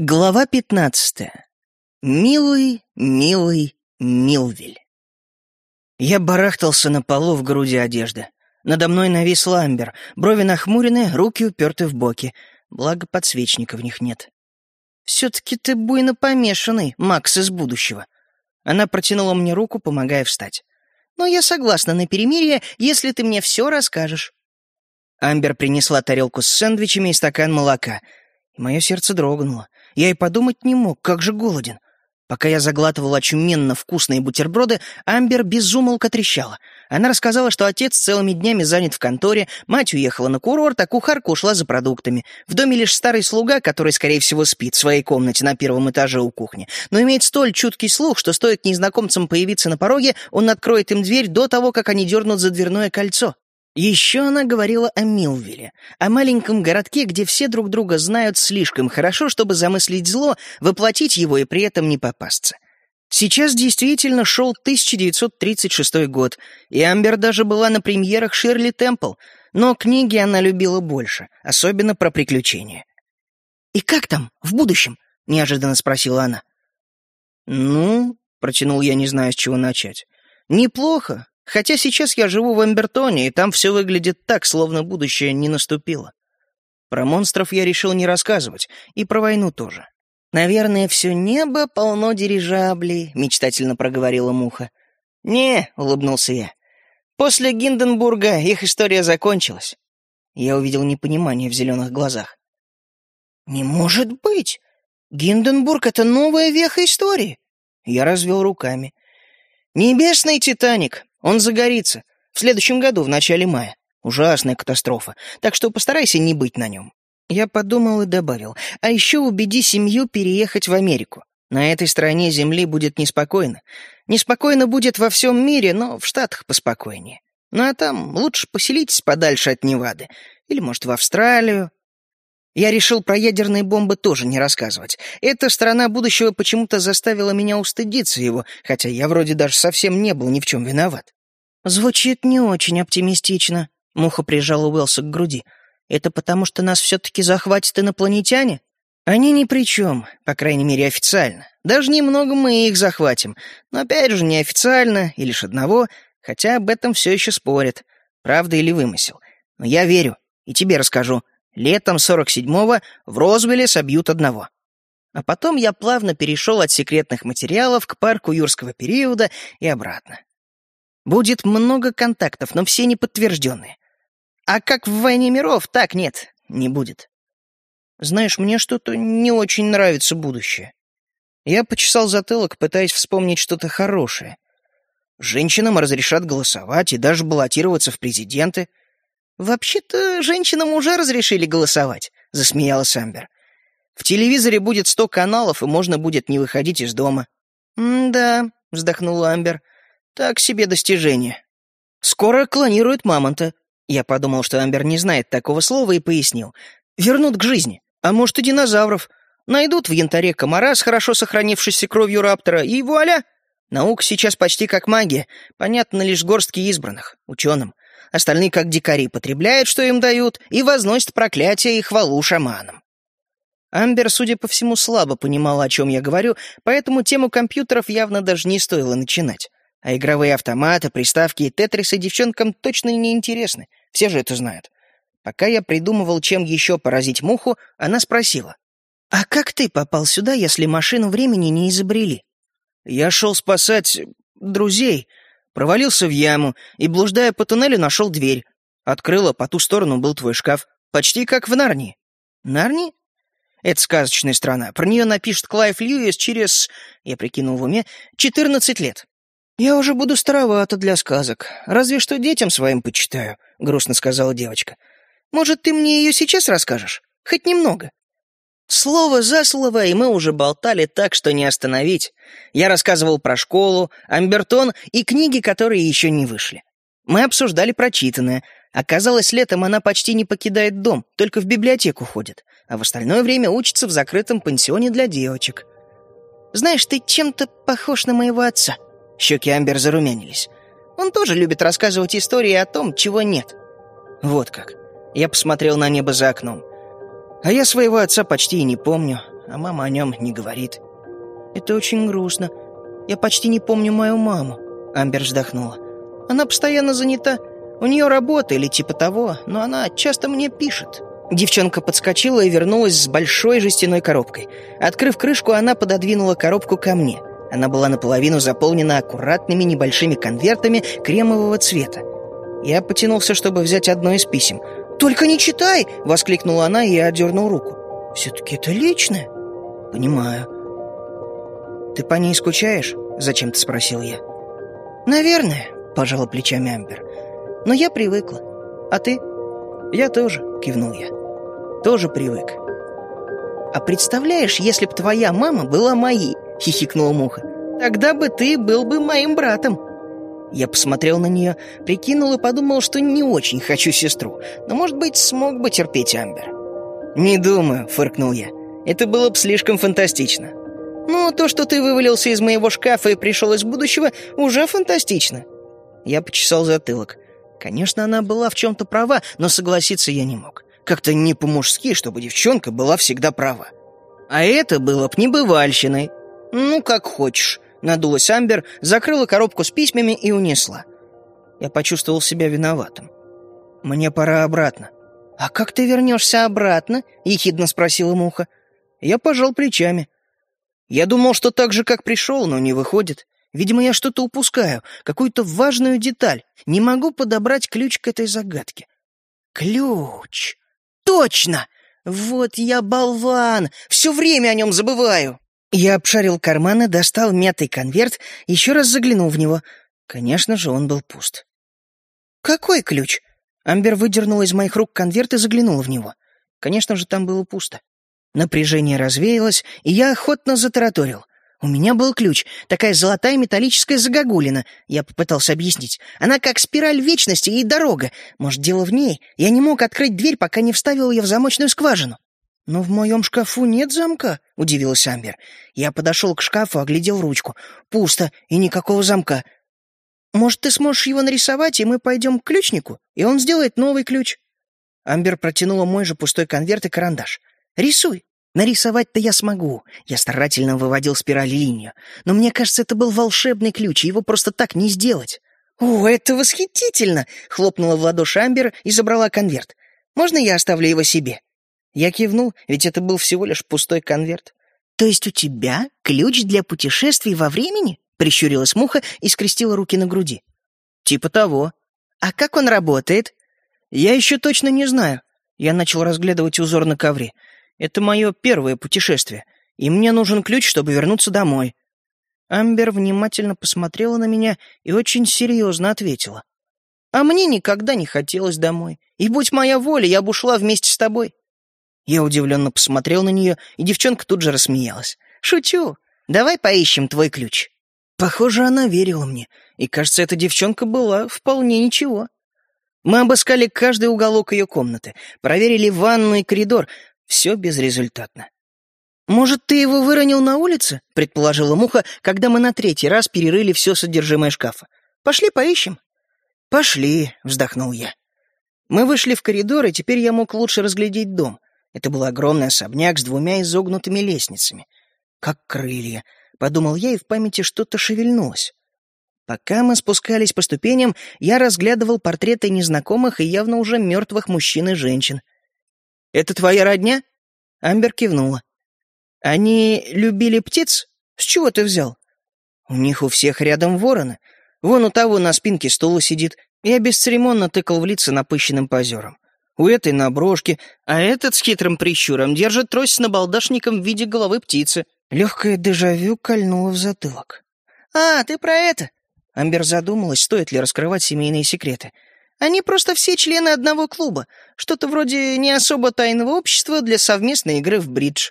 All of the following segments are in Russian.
Глава пятнадцатая. Милый, милый Милвиль. Я барахтался на полу в груди одежды. Надо мной навис ламбер, брови нахмурены, руки уперты в боки. Благо подсвечника в них нет. «Все-таки ты буйно помешанный, Макс из будущего». Она протянула мне руку, помогая встать. «Но я согласна на перемирие, если ты мне все расскажешь». Амбер принесла тарелку с сэндвичами и стакан молока. Мое сердце дрогнуло. Я и подумать не мог, как же голоден. Пока я заглатывал очуменно вкусные бутерброды, Амбер безумолко трещала. Она рассказала, что отец целыми днями занят в конторе, мать уехала на курорт, а кухарка ушла за продуктами. В доме лишь старый слуга, который, скорее всего, спит в своей комнате на первом этаже у кухни, но имеет столь чуткий слух, что стоит незнакомцам появиться на пороге, он откроет им дверь до того, как они дернут за дверное кольцо. Еще она говорила о Милвилле, о маленьком городке, где все друг друга знают слишком хорошо, чтобы замыслить зло, воплотить его и при этом не попасться. Сейчас действительно шел 1936 год, и Амбер даже была на премьерах Ширли Темпл, но книги она любила больше, особенно про приключения. «И как там, в будущем?» — неожиданно спросила она. «Ну...» — протянул я, не знаю, с чего начать. «Неплохо. Хотя сейчас я живу в Эмбертоне, и там все выглядит так, словно будущее не наступило. Про монстров я решил не рассказывать, и про войну тоже. «Наверное, все небо полно дирижаблей», — мечтательно проговорила Муха. «Не», — улыбнулся я. «После Гинденбурга их история закончилась». Я увидел непонимание в зеленых глазах. «Не может быть! Гинденбург — это новая веха истории!» Я развел руками. «Небесный Титаник! Он загорится. В следующем году, в начале мая. Ужасная катастрофа. Так что постарайся не быть на нем. Я подумал и добавил. А еще убеди семью переехать в Америку. На этой стороне Земли будет неспокойно. Неспокойно будет во всем мире, но в Штатах поспокойнее. Ну а там лучше поселитесь подальше от Невады. Или, может, в Австралию. Я решил про ядерные бомбы тоже не рассказывать. Эта страна будущего почему-то заставила меня устыдиться его, хотя я вроде даже совсем не был ни в чем виноват. Звучит не очень оптимистично. Муха прижала Уэлса к груди. Это потому, что нас все-таки захватят инопланетяне? Они ни при чем, по крайней мере, официально. Даже немного мы их захватим. Но опять же, неофициально и лишь одного, хотя об этом все еще спорят. Правда или вымысел. Но я верю, и тебе расскажу. Летом 47-го в Розвилле собьют одного. А потом я плавно перешел от секретных материалов к парку юрского периода и обратно. Будет много контактов, но все неподтвержденные. А как в «Войне миров», так нет, не будет. Знаешь, мне что-то не очень нравится будущее. Я почесал затылок, пытаясь вспомнить что-то хорошее. Женщинам разрешат голосовать и даже баллотироваться в президенты. «Вообще-то женщинам уже разрешили голосовать», — засмеялась Амбер. «В телевизоре будет сто каналов, и можно будет не выходить из дома». «Да», — вздохнула Амбер, — «так себе достижение». «Скоро клонируют мамонта». Я подумал, что Амбер не знает такого слова, и пояснил. «Вернут к жизни. А может, и динозавров. Найдут в янтаре комара с хорошо сохранившейся кровью раптора, и вуаля! Наука сейчас почти как магия, понятно лишь горстки избранных, ученым. Остальные, как дикари, потребляют, что им дают, и возносят проклятие и хвалу шаманам. Амбер, судя по всему, слабо понимала, о чем я говорю, поэтому тему компьютеров явно даже не стоило начинать. А игровые автоматы, приставки и тетрисы девчонкам точно не интересны. Все же это знают. Пока я придумывал, чем еще поразить муху, она спросила. «А как ты попал сюда, если машину времени не изобрели?» «Я шел спасать... друзей», Провалился в яму и, блуждая по туннелю, нашел дверь. Открыла, по ту сторону был твой шкаф. Почти как в Нарнии. Нарнии? Это сказочная страна. Про нее напишет Клайв Льюис через, я прикинул в уме, 14 лет. Я уже буду старовато для сказок. Разве что детям своим почитаю, грустно сказала девочка. Может, ты мне ее сейчас расскажешь? Хоть немного. Слово за слово, и мы уже болтали так, что не остановить. Я рассказывал про школу, Амбертон и книги, которые еще не вышли. Мы обсуждали прочитанное. Оказалось, летом она почти не покидает дом, только в библиотеку ходит, а в остальное время учится в закрытом пансионе для девочек. «Знаешь, ты чем-то похож на моего отца». Щеки Амбер зарумянились. «Он тоже любит рассказывать истории о том, чего нет». «Вот как». Я посмотрел на небо за окном. А я своего отца почти и не помню. а мама о нем не говорит. Это очень грустно. Я почти не помню мою маму. Амбер вздохнула. Она постоянно занята. У нее работа или типа того, но она часто мне пишет. Девчонка подскочила и вернулась с большой жестяной коробкой. Открыв крышку, она пододвинула коробку ко мне. Она была наполовину заполнена аккуратными небольшими конвертами кремового цвета. Я потянулся, чтобы взять одно из писем. «Только не читай!» — воскликнула она, и я отдернул руку. «Все-таки это личное?» «Понимаю». «Ты по ней скучаешь?» — зачем-то спросил я. «Наверное», — пожала плечами Амбер. «Но я привыкла. А ты?» «Я тоже», — кивнул я. «Тоже привык». «А представляешь, если б твоя мама была моей?» — хихикнула Муха. «Тогда бы ты был бы моим братом». Я посмотрел на нее, прикинул и подумал, что не очень хочу сестру, но, может быть, смог бы терпеть Амбер. «Не думаю», — фыркнул я. «Это было бы слишком фантастично». «Ну, то, что ты вывалился из моего шкафа и пришел из будущего, уже фантастично». Я почесал затылок. Конечно, она была в чем-то права, но согласиться я не мог. Как-то не по-мужски, чтобы девчонка была всегда права. А это было б небывальщиной. «Ну, как хочешь», — надулась Амбер, закрыла коробку с письмами и унесла. Я почувствовал себя виноватым. «Мне пора обратно». «А как ты вернешься обратно?» — ехидно спросила Муха. Я пожал плечами. Я думал, что так же, как пришел, но не выходит. Видимо, я что-то упускаю, какую-то важную деталь. Не могу подобрать ключ к этой загадке. Ключ! Точно! Вот я болван! Все время о нем забываю. Я обшарил карманы, достал мятый конверт, еще раз заглянул в него. Конечно же, он был пуст. «Какой ключ?» Амбер выдернула из моих рук конверт и заглянула в него. Конечно же, там было пусто. Напряжение развеялось, и я охотно затараторил. «У меня был ключ, такая золотая металлическая загогулина», — я попытался объяснить. «Она как спираль вечности и дорога. Может, дело в ней? Я не мог открыть дверь, пока не вставил ее в замочную скважину». «Но в моем шкафу нет замка», — удивилась Амбер. Я подошел к шкафу, оглядел ручку. Пусто и никакого замка. «Может, ты сможешь его нарисовать, и мы пойдем к ключнику, и он сделает новый ключ?» Амбер протянула мой же пустой конверт и карандаш. «Рисуй!» Нарисовать-то я смогу. Я старательно выводил спираль линию. Но мне кажется, это был волшебный ключ, и его просто так не сделать. «О, это восхитительно!» — хлопнула в ладоши Амбер и забрала конверт. «Можно я оставлю его себе?» Я кивнул, ведь это был всего лишь пустой конверт. «То есть у тебя ключ для путешествий во времени?» — прищурилась муха и скрестила руки на груди. «Типа того. А как он работает?» «Я еще точно не знаю». Я начал разглядывать узор на ковре. Это мое первое путешествие, и мне нужен ключ, чтобы вернуться домой». Амбер внимательно посмотрела на меня и очень серьезно ответила. «А мне никогда не хотелось домой, и будь моя воля, я бы ушла вместе с тобой». Я удивленно посмотрел на нее, и девчонка тут же рассмеялась. «Шучу. Давай поищем твой ключ». Похоже, она верила мне, и, кажется, эта девчонка была вполне ничего. Мы обыскали каждый уголок ее комнаты, проверили ванну и коридор, все безрезультатно. «Может, ты его выронил на улице?» — предположила Муха, когда мы на третий раз перерыли все содержимое шкафа. «Пошли поищем». «Пошли», — вздохнул я. Мы вышли в коридор, и теперь я мог лучше разглядеть дом. Это был огромный особняк с двумя изогнутыми лестницами. «Как крылья», — подумал я, и в памяти что-то шевельнулось. Пока мы спускались по ступеням, я разглядывал портреты незнакомых и явно уже мертвых мужчин и женщин. Это твоя родня?» Амбер кивнула. «Они любили птиц? С чего ты взял?» «У них у всех рядом вороны. Вон у того на спинке стула сидит. Я бесцеремонно тыкал в лица напыщенным позером. У этой на а этот с хитрым прищуром держит трость с набалдашником в виде головы птицы». Легкое дежавю кольнуло в затылок. «А, ты про это?» Амбер задумалась, стоит ли раскрывать семейные секреты. Они просто все члены одного клуба, что-то вроде не особо тайного общества для совместной игры в бридж».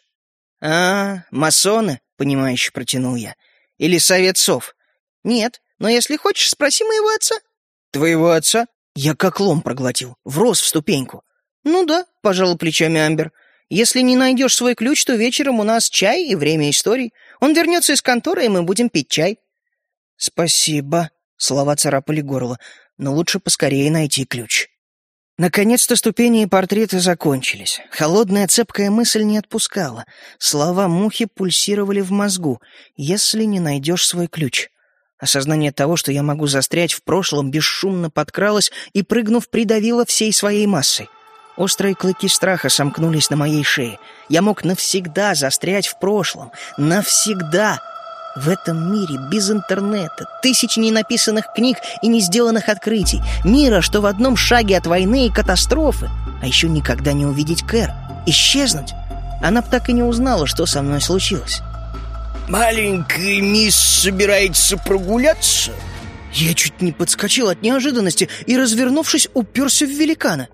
«А, масоны?» — понимающе протянул я. «Или совет сов?» «Нет, но если хочешь, спроси моего отца». «Твоего отца?» Я как лом проглотил, врос в ступеньку. «Ну да», — пожал плечами Амбер. «Если не найдешь свой ключ, то вечером у нас чай и время историй. Он вернется из конторы, и мы будем пить чай». «Спасибо», — слова царапали горло но лучше поскорее найти ключ. Наконец-то ступени и портреты закончились. Холодная цепкая мысль не отпускала. Слова мухи пульсировали в мозгу. «Если не найдешь свой ключ». Осознание того, что я могу застрять в прошлом, бесшумно подкралось и, прыгнув, придавило всей своей массой. Острые клыки страха сомкнулись на моей шее. Я мог навсегда застрять в прошлом. Навсегда! В этом мире без интернета, тысяч ненаписанных книг и не сделанных открытий, мира, что в одном шаге от войны и катастрофы, а еще никогда не увидеть Кэр, исчезнуть. Она б так и не узнала, что со мной случилось. «Маленькая мисс собирается прогуляться?» Я чуть не подскочил от неожиданности и, развернувшись, уперся в великана.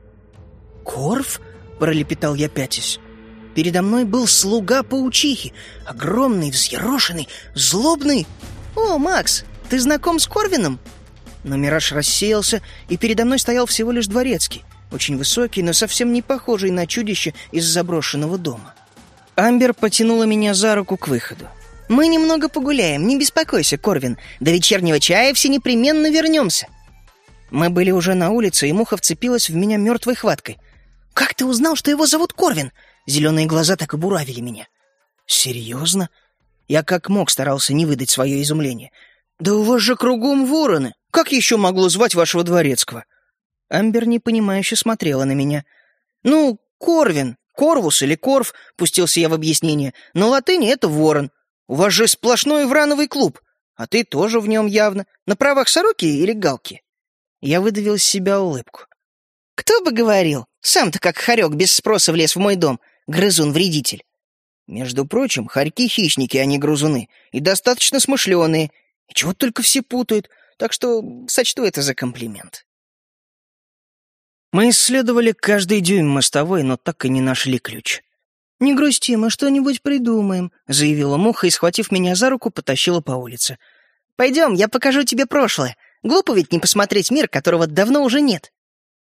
«Корф?» — пролепетал я пятясь. Передо мной был слуга паучихи, огромный, взъерошенный, злобный. «О, Макс, ты знаком с Корвином?» Но мираж рассеялся, и передо мной стоял всего лишь дворецкий, очень высокий, но совсем не похожий на чудище из заброшенного дома. Амбер потянула меня за руку к выходу. «Мы немного погуляем, не беспокойся, Корвин. До вечернего чая все непременно вернемся». Мы были уже на улице, и муха вцепилась в меня мертвой хваткой. «Как ты узнал, что его зовут Корвин?» Зеленые глаза так и буравили меня. «Серьезно?» Я как мог старался не выдать свое изумление. «Да у вас же кругом вороны! Как еще могло звать вашего дворецкого?» Амбер непонимающе смотрела на меня. «Ну, Корвин, Корвус или Корв», — пустился я в объяснение. «На латыни это ворон. У вас же сплошной врановый клуб, а ты тоже в нем явно. На правах сороки или галки?» Я выдавил из себя улыбку. «Кто бы говорил? Сам-то как хорек без спроса влез в мой дом грызун-вредитель. Между прочим, хорьки — хищники, а не грызуны, и достаточно смышленые, и чего только все путают, так что сочту это за комплимент. Мы исследовали каждый дюйм мостовой, но так и не нашли ключ. «Не грусти, мы что-нибудь придумаем», — заявила Муха и, схватив меня за руку, потащила по улице. «Пойдем, я покажу тебе прошлое. Глупо ведь не посмотреть мир, которого давно уже нет».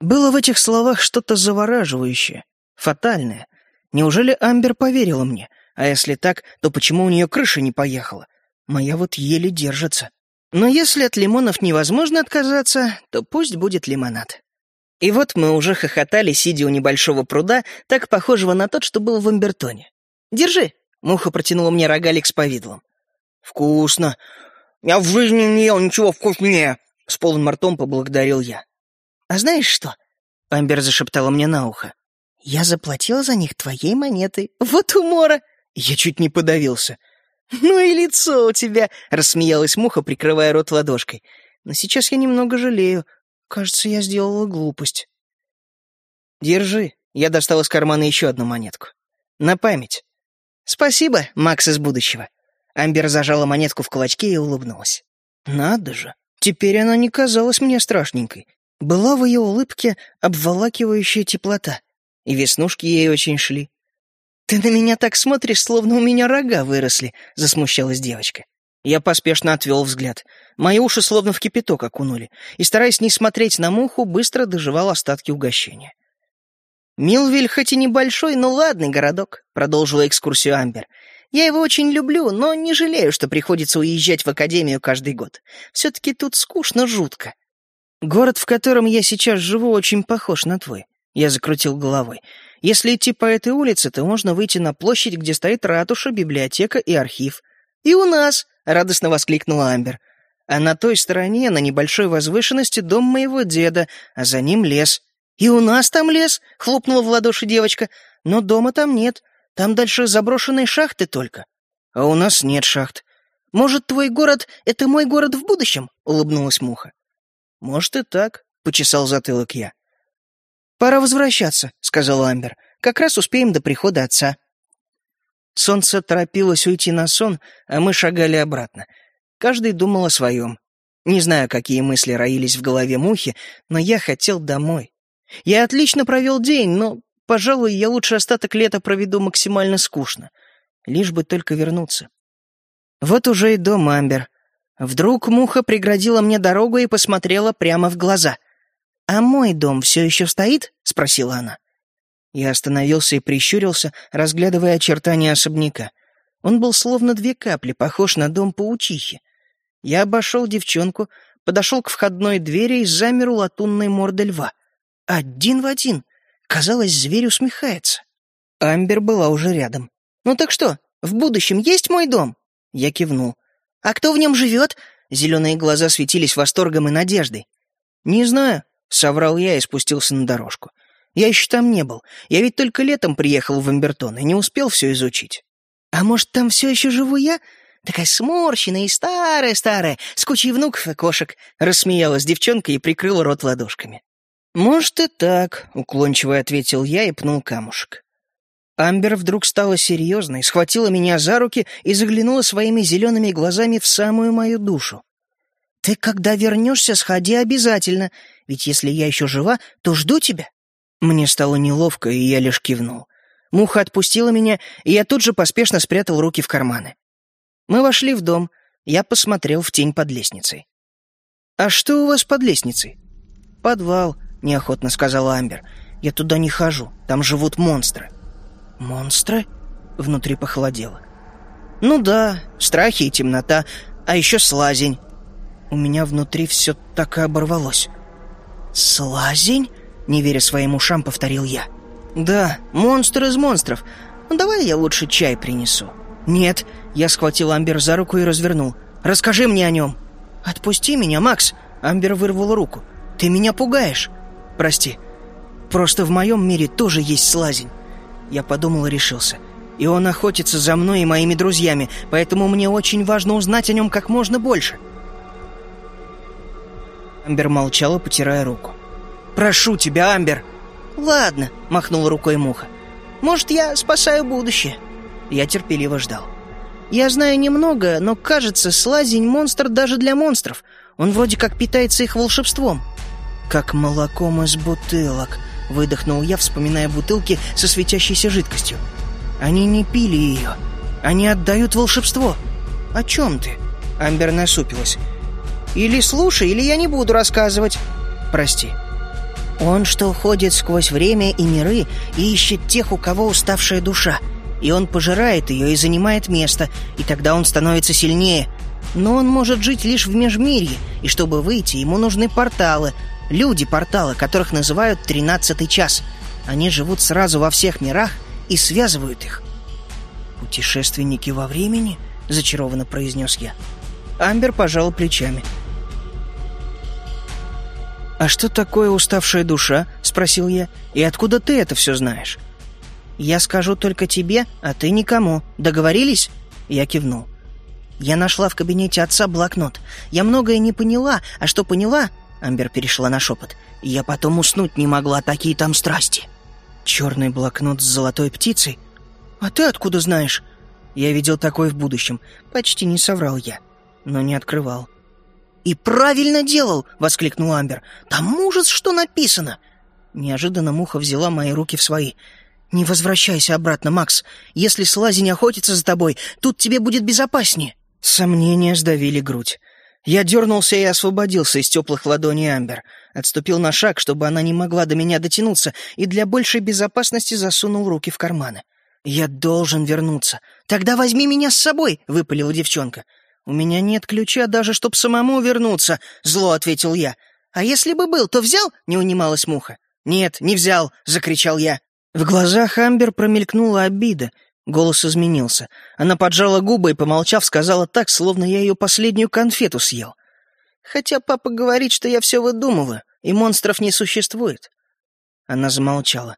Было в этих словах что-то завораживающее, фатальное, Неужели Амбер поверила мне? А если так, то почему у нее крыша не поехала? Моя вот еле держится. Но если от лимонов невозможно отказаться, то пусть будет лимонад. И вот мы уже хохотали, сидя у небольшого пруда, так похожего на тот, что был в Амбертоне. «Держи!» — муха протянула мне рогалик с повидлом. «Вкусно! Я в жизни не ел ничего вкуснее!» — с полным ртом поблагодарил я. «А знаешь что?» — Амбер зашептала мне на ухо. «Я заплатил за них твоей монетой. Вот умора!» Я чуть не подавился. «Ну и лицо у тебя!» — рассмеялась муха, прикрывая рот ладошкой. «Но сейчас я немного жалею. Кажется, я сделала глупость». «Держи». Я достал из кармана еще одну монетку. «На память». «Спасибо, Макс из будущего». Амбер зажала монетку в кулачке и улыбнулась. «Надо же! Теперь она не казалась мне страшненькой. Была в ее улыбке обволакивающая теплота и веснушки ей очень шли. «Ты на меня так смотришь, словно у меня рога выросли», — засмущалась девочка. Я поспешно отвел взгляд. Мои уши словно в кипяток окунули, и, стараясь не смотреть на муху, быстро доживал остатки угощения. «Милвиль хоть и небольшой, но ладный городок», — продолжила экскурсию Амбер. «Я его очень люблю, но не жалею, что приходится уезжать в академию каждый год. Все-таки тут скучно жутко. Город, в котором я сейчас живу, очень похож на твой. Я закрутил головой. Если идти по этой улице, то можно выйти на площадь, где стоит ратуша, библиотека и архив. «И у нас!» — радостно воскликнула Амбер. «А на той стороне, на небольшой возвышенности, дом моего деда, а за ним лес». «И у нас там лес!» — хлопнула в ладоши девочка. «Но дома там нет. Там дальше заброшенные шахты только». «А у нас нет шахт». «Может, твой город — это мой город в будущем?» — улыбнулась Муха. «Может и так», — почесал затылок я. «Пора возвращаться», — сказал Амбер. «Как раз успеем до прихода отца». Солнце торопилось уйти на сон, а мы шагали обратно. Каждый думал о своем. Не знаю, какие мысли роились в голове мухи, но я хотел домой. Я отлично провел день, но, пожалуй, я лучше остаток лета проведу максимально скучно. Лишь бы только вернуться. Вот уже и дом Амбер. Вдруг муха преградила мне дорогу и посмотрела прямо в глаза. «А мой дом все еще стоит?» — спросила она. Я остановился и прищурился, разглядывая очертания особняка. Он был словно две капли, похож на дом паучихи. Я обошел девчонку, подошел к входной двери и замер у латунной морды льва. Один в один. Казалось, зверь усмехается. Амбер была уже рядом. «Ну так что, в будущем есть мой дом?» Я кивнул. «А кто в нем живет?» Зеленые глаза светились восторгом и надеждой. «Не знаю», — соврал я и спустился на дорожку. «Я еще там не был. Я ведь только летом приехал в Амбертон и не успел все изучить». «А может, там все еще живу я? Такая сморщенная и старая-старая, с кучей внуков и кошек», — рассмеялась девчонка и прикрыла рот ладошками. «Может и так», — уклончиво ответил я и пнул камушек. Амбер вдруг стала серьезной, схватила меня за руки и заглянула своими зелеными глазами в самую мою душу. «Ты, когда вернешься, сходи обязательно, ведь если я еще жива, то жду тебя». Мне стало неловко, и я лишь кивнул. Муха отпустила меня, и я тут же поспешно спрятал руки в карманы. Мы вошли в дом, я посмотрел в тень под лестницей. «А что у вас под лестницей?» «Подвал», — неохотно сказала Амбер. «Я туда не хожу, там живут монстры». «Монстры?» — внутри похолодело. «Ну да, страхи и темнота, а еще слазень». У меня внутри все так и оборвалось. «Слазень?» — не веря своим ушам, повторил я. «Да, монстр из монстров. Давай я лучше чай принесу». «Нет», — я схватил Амбер за руку и развернул. «Расскажи мне о нем». «Отпусти меня, Макс!» Амбер вырвала руку. «Ты меня пугаешь!» «Прости. Просто в моем мире тоже есть слазень. Я подумал и решился. И он охотится за мной и моими друзьями, поэтому мне очень важно узнать о нем как можно больше. Амбер молчала, потирая руку. «Прошу тебя, Амбер!» «Ладно», — махнула рукой Муха. «Может, я спасаю будущее?» Я терпеливо ждал. «Я знаю немного, но, кажется, слазень — монстр даже для монстров. Он вроде как питается их волшебством». «Как молоком из бутылок», — выдохнул я, вспоминая бутылки со светящейся жидкостью. «Они не пили ее. Они отдают волшебство». «О чем ты?» Амбер насупилась. «Или слушай, или я не буду рассказывать». «Прости». «Он что ходит сквозь время и миры и ищет тех, у кого уставшая душа. И он пожирает ее и занимает место, и тогда он становится сильнее. Но он может жить лишь в межмирье, и чтобы выйти, ему нужны порталы, Люди портала, которых называют «тринадцатый час». Они живут сразу во всех мирах и связывают их. «Путешественники во времени?» — зачарованно произнес я. Амбер пожал плечами. «А что такое уставшая душа?» — спросил я. «И откуда ты это все знаешь?» «Я скажу только тебе, а ты никому. Договорились?» Я кивнул. Я нашла в кабинете отца блокнот. Я многое не поняла, а что поняла, Амбер перешла на шепот. «Я потом уснуть не могла, такие там страсти». «Черный блокнот с золотой птицей? А ты откуда знаешь?» «Я видел такой в будущем. Почти не соврал я, но не открывал». «И правильно делал!» — воскликнул Амбер. «Там ужас, что написано!» Неожиданно Муха взяла мои руки в свои. «Не возвращайся обратно, Макс. Если слазень охотится за тобой, тут тебе будет безопаснее». Сомнения сдавили грудь. Я дернулся и освободился из теплых ладоней Амбер. Отступил на шаг, чтобы она не могла до меня дотянуться, и для большей безопасности засунул руки в карманы. «Я должен вернуться. Тогда возьми меня с собой!» — выпалила девчонка. «У меня нет ключа даже, чтобы самому вернуться», — зло ответил я. «А если бы был, то взял?» — не унималась муха. «Нет, не взял!» — закричал я. В глазах Амбер промелькнула обида, Голос изменился. Она поджала губы и, помолчав, сказала так, словно я ее последнюю конфету съел. «Хотя папа говорит, что я все выдумываю, и монстров не существует». Она замолчала.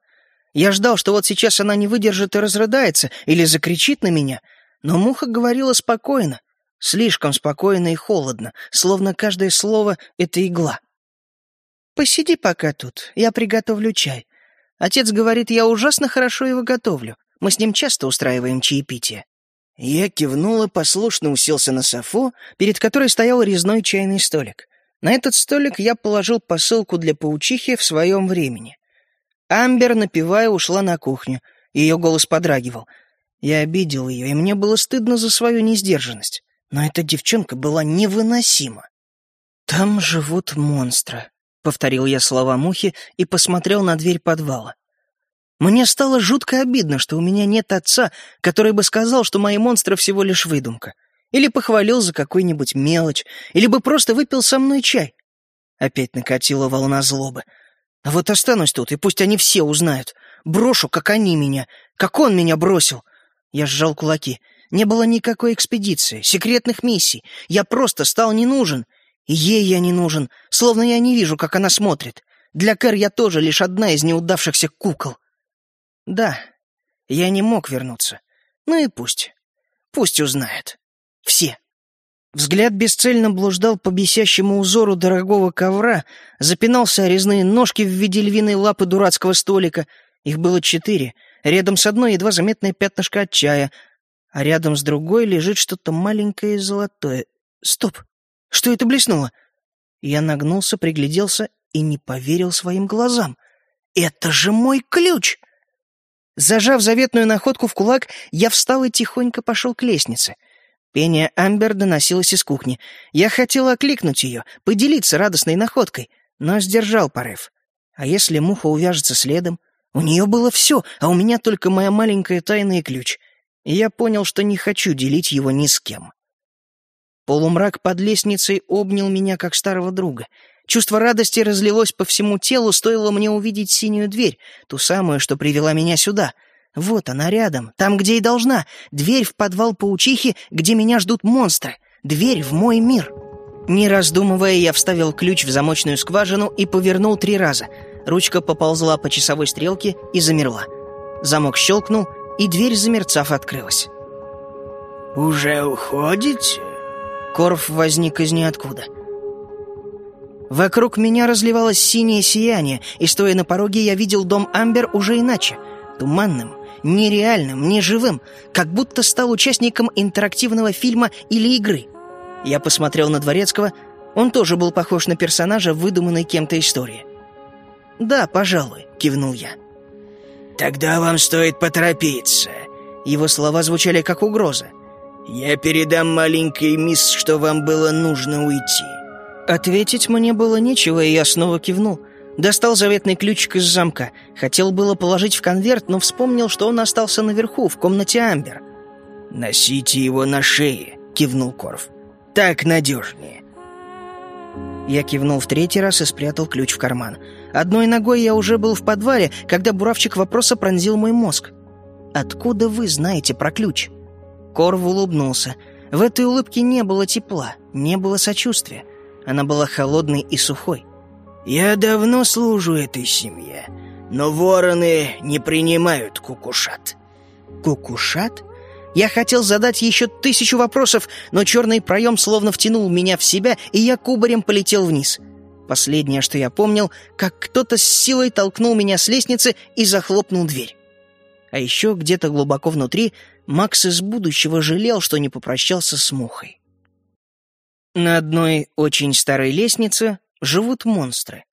Я ждал, что вот сейчас она не выдержит и разрыдается, или закричит на меня, но муха говорила спокойно, слишком спокойно и холодно, словно каждое слово — это игла. «Посиди пока тут, я приготовлю чай. Отец говорит, я ужасно хорошо его готовлю. Мы с ним часто устраиваем чаепитие». Я кивнул и послушно уселся на софу, перед которой стоял резной чайный столик. На этот столик я положил посылку для паучихи в своем времени. Амбер, напевая, ушла на кухню. Ее голос подрагивал. Я обидел ее, и мне было стыдно за свою несдержанность. Но эта девчонка была невыносима. «Там живут монстры», — повторил я слова Мухи и посмотрел на дверь подвала. Мне стало жутко обидно, что у меня нет отца, который бы сказал, что мои монстры всего лишь выдумка. Или похвалил за какую-нибудь мелочь, или бы просто выпил со мной чай. Опять накатила волна злобы. А вот останусь тут, и пусть они все узнают. Брошу, как они меня, как он меня бросил. Я сжал кулаки. Не было никакой экспедиции, секретных миссий. Я просто стал не нужен. Ей я не нужен, словно я не вижу, как она смотрит. Для Кэр я тоже лишь одна из неудавшихся кукол. Да, я не мог вернуться. Ну и пусть. Пусть узнают. Все. Взгляд бесцельно блуждал по бесящему узору дорогого ковра, запинался о резные ножки в виде львиной лапы дурацкого столика. Их было четыре. Рядом с одной едва заметное пятнышко от чая, а рядом с другой лежит что-то маленькое и золотое. Стоп! Что это блеснуло? Я нагнулся, пригляделся и не поверил своим глазам. «Это же мой ключ!» Зажав заветную находку в кулак, я встал и тихонько пошел к лестнице. Пение Амбер доносилось из кухни. Я хотел окликнуть ее, поделиться радостной находкой, но сдержал порыв. А если муха увяжется следом? У нее было все, а у меня только моя маленькая тайна и ключ. И я понял, что не хочу делить его ни с кем. Полумрак под лестницей обнял меня, как старого друга. Чувство радости разлилось по всему телу, стоило мне увидеть синюю дверь, ту самую, что привела меня сюда. Вот она рядом, там, где и должна. Дверь в подвал паучихи, где меня ждут монстры. Дверь в мой мир. Не раздумывая, я вставил ключ в замочную скважину и повернул три раза. Ручка поползла по часовой стрелке и замерла. Замок щелкнул, и дверь, замерцав, открылась. «Уже уходите?» Корф возник из ниоткуда. Вокруг меня разливалось синее сияние, и, стоя на пороге, я видел дом Амбер уже иначе. Туманным, нереальным, неживым, как будто стал участником интерактивного фильма или игры. Я посмотрел на Дворецкого, он тоже был похож на персонажа, выдуманной кем-то истории. «Да, пожалуй», — кивнул я. «Тогда вам стоит поторопиться». Его слова звучали как угроза. «Я передам маленькой мисс, что вам было нужно уйти». Ответить мне было нечего, и я снова кивнул. Достал заветный ключик из замка. Хотел было положить в конверт, но вспомнил, что он остался наверху, в комнате Амбер. «Носите его на шее», — кивнул Корф. «Так надежнее». Я кивнул в третий раз и спрятал ключ в карман. Одной ногой я уже был в подвале, когда буравчик вопроса пронзил мой мозг. «Откуда вы знаете про ключ?» Корв улыбнулся. В этой улыбке не было тепла, не было сочувствия. Она была холодной и сухой. «Я давно служу этой семье, но вороны не принимают кукушат». «Кукушат?» Я хотел задать еще тысячу вопросов, но черный проем словно втянул меня в себя, и я кубарем полетел вниз. Последнее, что я помнил, как кто-то с силой толкнул меня с лестницы и захлопнул дверь. А еще где-то глубоко внутри Макс из будущего жалел, что не попрощался с мухой. На одной очень старой лестнице живут монстры.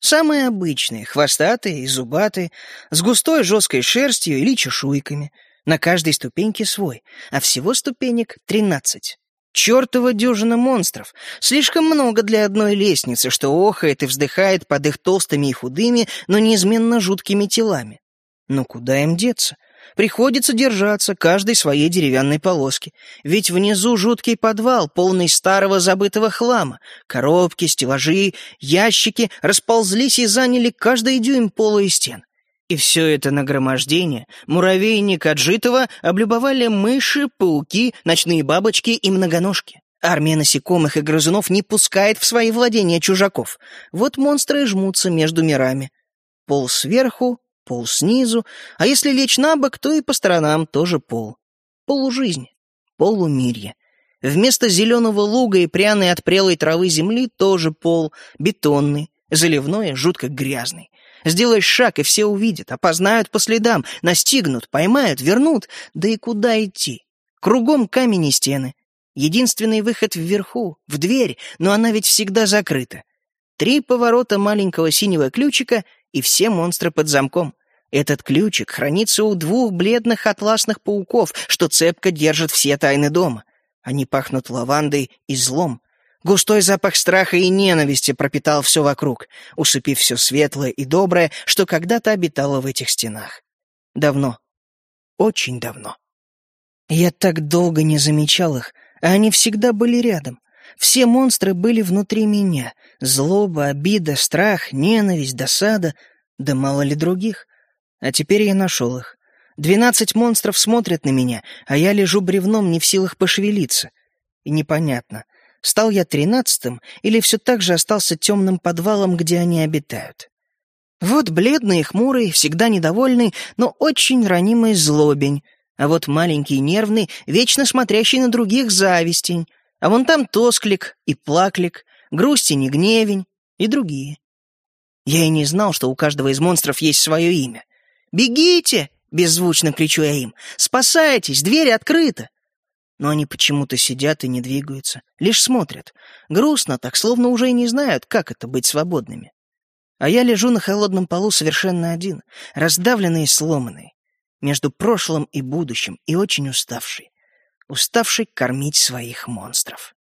Самые обычные, хвостатые и зубатые, с густой жесткой шерстью или чешуйками. На каждой ступеньке свой, а всего ступенек тринадцать. Чертова дюжина монстров. Слишком много для одной лестницы, что охает и вздыхает под их толстыми и худыми, но неизменно жуткими телами. Но куда им деться? Приходится держаться каждой своей деревянной полоски. Ведь внизу жуткий подвал, полный старого забытого хлама. Коробки, стеллажи, ящики расползлись и заняли каждый дюйм пола и стен. И все это нагромождение, муравейник отжитого, облюбовали мыши, пауки, ночные бабочки и многоножки. Армия насекомых и грызунов не пускает в свои владения чужаков. Вот монстры жмутся между мирами. Пол сверху, пол снизу, а если лечь на бок, то и по сторонам тоже пол. Полужизнь, полумирье. Вместо зеленого луга и пряной от прелой травы земли тоже пол, бетонный, заливной, жутко грязный. Сделаешь шаг, и все увидят, опознают по следам, настигнут, поймают, вернут. Да и куда идти? Кругом камень и стены. Единственный выход вверху, в дверь, но она ведь всегда закрыта. Три поворота маленького синего ключика, и все монстры под замком. Этот ключик хранится у двух бледных атласных пауков, что цепко держат все тайны дома. Они пахнут лавандой и злом. Густой запах страха и ненависти пропитал все вокруг, усыпив все светлое и доброе, что когда-то обитало в этих стенах. Давно. Очень давно. Я так долго не замечал их, а они всегда были рядом. Все монстры были внутри меня. Злоба, обида, страх, ненависть, досада. Да мало ли других. А теперь я нашел их. Двенадцать монстров смотрят на меня, а я лежу бревном, не в силах пошевелиться. И непонятно, стал я тринадцатым или все так же остался темным подвалом, где они обитают. Вот бледный и хмурый, всегда недовольный, но очень ранимый злобень, а вот маленький нервный, вечно смотрящий на других завистень, а вон там тосклик и плаклик, грустень и гневень и другие. Я и не знал, что у каждого из монстров есть свое имя. «Бегите!» — беззвучно кричу я им. «Спасайтесь! Дверь открыта!» Но они почему-то сидят и не двигаются, лишь смотрят. Грустно так, словно уже и не знают, как это быть свободными. А я лежу на холодном полу совершенно один, раздавленный и сломанный, между прошлым и будущим, и очень уставший. Уставший кормить своих монстров.